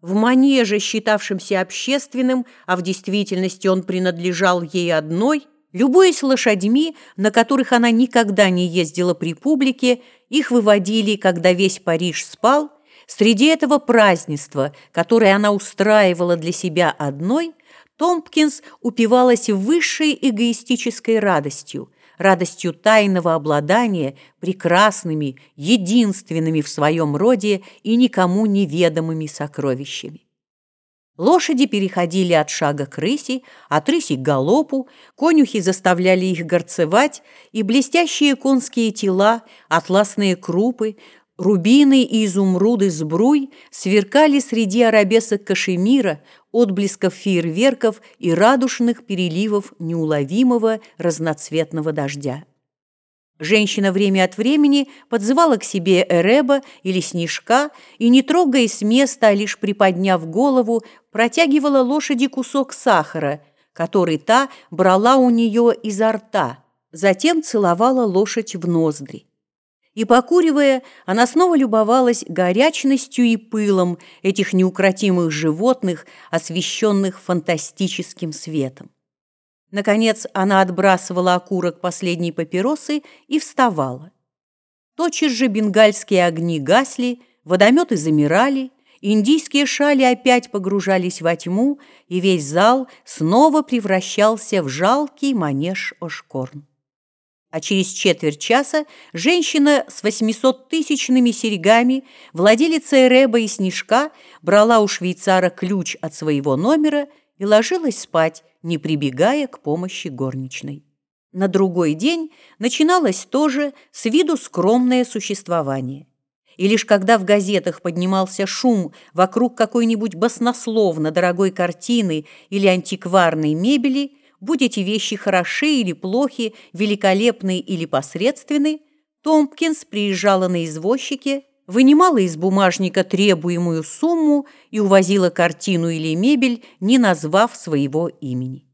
в манеже, считавшемся общественным, а в действительности он принадлежал ей одной, любуясь лошадьми, на которых она никогда не ездила при публике, их выводили, когда весь Париж спал, среди этого празднества, которое она устраивала для себя одной, Томпкинс упивалась высшей эгоистической радостью – радостью тайного обладания прекрасными, единственными в своем роде и никому неведомыми сокровищами. Лошади переходили от шага к рыси, от рыси к галопу, конюхи заставляли их горцевать, и блестящие конские тела, атласные крупы, рубины и изумруды сбруй сверкали среди арабесок кашемира, отблесков фейерверков и радужных переливов неуловимого разноцветного дождя. Женщина время от времени подзывала к себе Эреба или Снежка и, не трогаясь с места, а лишь приподняв голову, протягивала лошади кусок сахара, который та брала у нее изо рта, затем целовала лошадь в ноздри. И, покуривая, она снова любовалась горячностью и пылом этих неукротимых животных, освещенных фантастическим светом. Наконец она отбрасывала окурок последней папиросы и вставала. Тотчас же бенгальские огни гасли, водометы замирали, индийские шали опять погружались во тьму, и весь зал снова превращался в жалкий манеж Ошкорн. А через четверть часа женщина с восьмисоттысячными серьгами, владелица Эреба и Снежка, брала у швейцара ключ от своего номера и ложилась спать, не прибегая к помощи горничной. На другой день начиналось тоже с виду скромное существование. И лишь когда в газетах поднимался шум вокруг какой-нибудь баснословно дорогой картины или антикварной мебели – будь эти вещи хороши или плохи, великолепны или посредственны, Томпкинс приезжала на извозчике, вынимала из бумажника требуемую сумму и увозила картину или мебель, не назвав своего имени.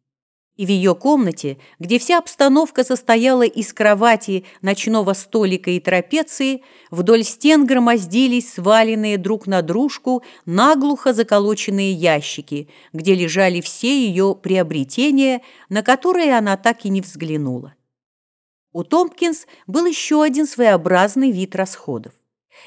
И в ее комнате, где вся обстановка состояла из кровати, ночного столика и трапеции, вдоль стен громоздились сваленные друг на дружку наглухо заколоченные ящики, где лежали все ее приобретения, на которые она так и не взглянула. У Томпкинс был еще один своеобразный вид расходов.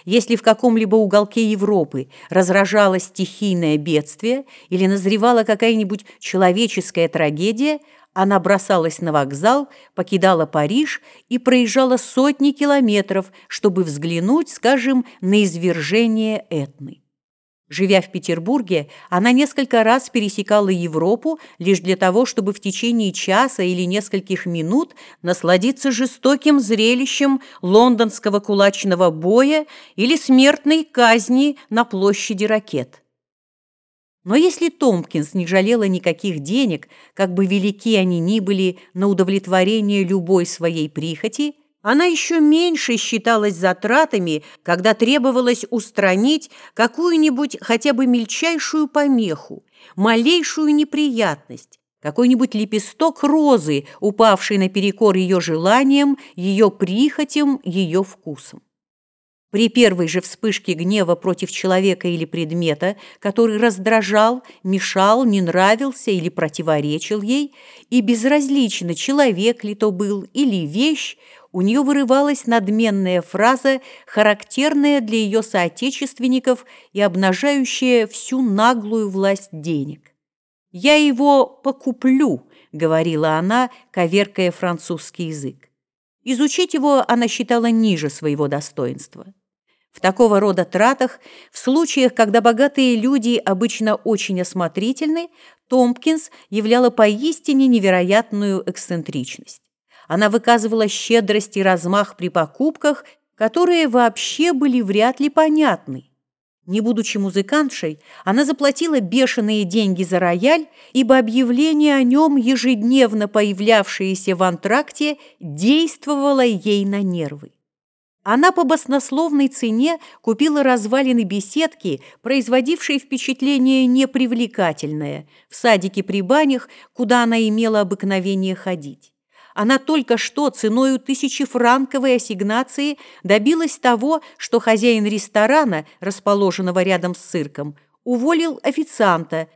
Если в каком-либо уголке Европы разражалось стихийное бедствие или назревала какая-нибудь человеческая трагедия, она бросалась на вокзал, покидала Париж и проезжала сотни километров, чтобы взглянуть, скажем, на извержение Этны. Живя в Петербурге, она несколько раз пересекала Европу лишь для того, чтобы в течение часа или нескольких минут насладиться жестоким зрелищем лондонского кулачного боя или смертной казни на площади ракет. Но если Томпкинс не жалела никаких денег, как бы велики они ни были на удовлетворение любой своей прихоти – она еще меньше считалась затратами, когда требовалось устранить какую-нибудь хотя бы мельчайшую помеху, малейшую неприятность, какой-нибудь лепесток розы, упавший наперекор ее желаниям, ее прихотям, ее вкусам. При первой же вспышке гнева против человека или предмета, который раздражал, мешал, не нравился или противоречил ей, и безразлично, человек ли то был или вещь, у нее вырывалась надменная фраза, характерная для ее соотечественников и обнажающая всю наглую власть денег. «Я его покуплю», — говорила она, коверкая французский язык. Изучить его она считала ниже своего достоинства. В такого рода тратах, в случаях, когда богатые люди обычно очень осмотрительны, Томпкинс являла поистине невероятную эксцентричность. Она выказывала щедрость и размах при покупках, которые вообще были вряд ли понятны. Не будучи музыкантшей, она заплатила бешеные деньги за рояль, ибо объявление о нем, ежедневно появлявшееся в антракте, действовало ей на нервы. Она по баснословной цене купила развалины беседки, производившей впечатление непривлекательное, в садике при банях, куда она имела обыкновение ходить. Она только что ценою тысячефранковой ассигнации добилась того, что хозяин ресторана, расположенного рядом с цирком, уволил официанта